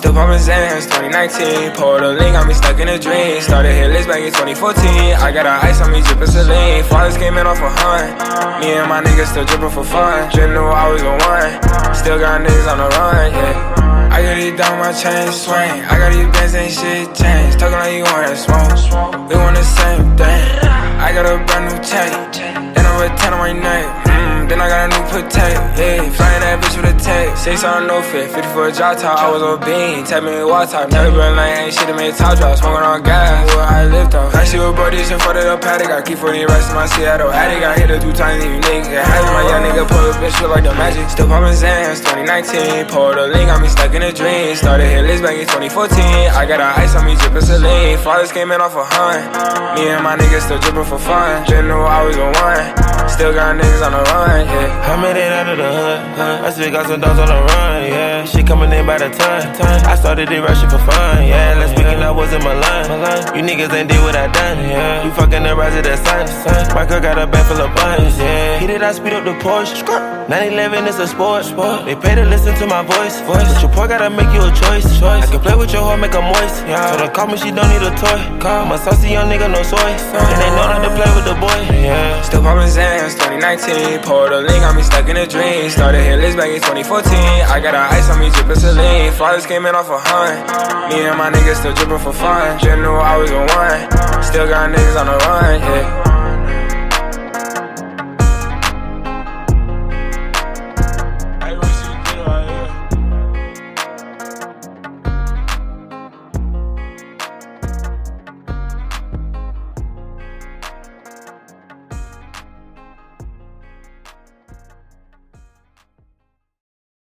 Still poppin' Zans, 2019. Pulled a link, got me stuck in a dream. Started hit list back in 2014. I got a ice on me, drippin' saline. Fathers came in off a hunt. Me and my niggas still drippin' for fun. Just knew I was the one. Still got niggas on the run, yeah. I got these down my chain swing. I got these bands, ain't shit changed. Talking like you want that smoke. We want the same thing. I got a brand new tape. Then I'm with 10 on my neck. Mm, then I got a new potato, yeah. Six on no fit, 50 for a drop top. I was on bean, tap me water. Never been like ain't shit to make top drop. Smoking on gas, where I lift off. I see what buddies in front of the paddock. I keep 40 rest in my Seattle attic. I hit her two times, you nigga. Has my young nigga pull a bitch, look like the magic. Still poppin' Zans, 2019. Pulled a link, got me stuck in a dream. Started hit list back in 2014. I got a ice on me, drippin' saline. Fathers came in off a hunt. Me and my niggas still drippin' for fun. Didn't know I was the one. Still got niggas on the run, yeah. I made it out of the hood, huh? I still got some dogs on the run, yeah. Shit coming in by the ton, ton. I started it rushing for fun, yeah. Last weekend I was in Milan. You niggas ain't did what I done, yeah. You fucking the rise of the sun, sun. My girl got a bag full of buns, yeah. Hit it, I speed up the Porsche. 911 is a sport, sport. They pay to listen to my voice, voice. But your poor gotta make you a choice, choice. I can play with your heart, make her moist, yeah. So don't call me, she don't need a toy. Call my saucy young nigga, no soy. And they know not to play with the boy, yeah. Still poppin' Zans, 2019. Pulled a link, got me stuck in a dream. Started hit list back in 2014. I got a ice on me, drippin' saline. Fathers came in off a hunt. Me and my niggas still drippin' for fun. Just knew I was the one. Still got niggas on the run, yeah.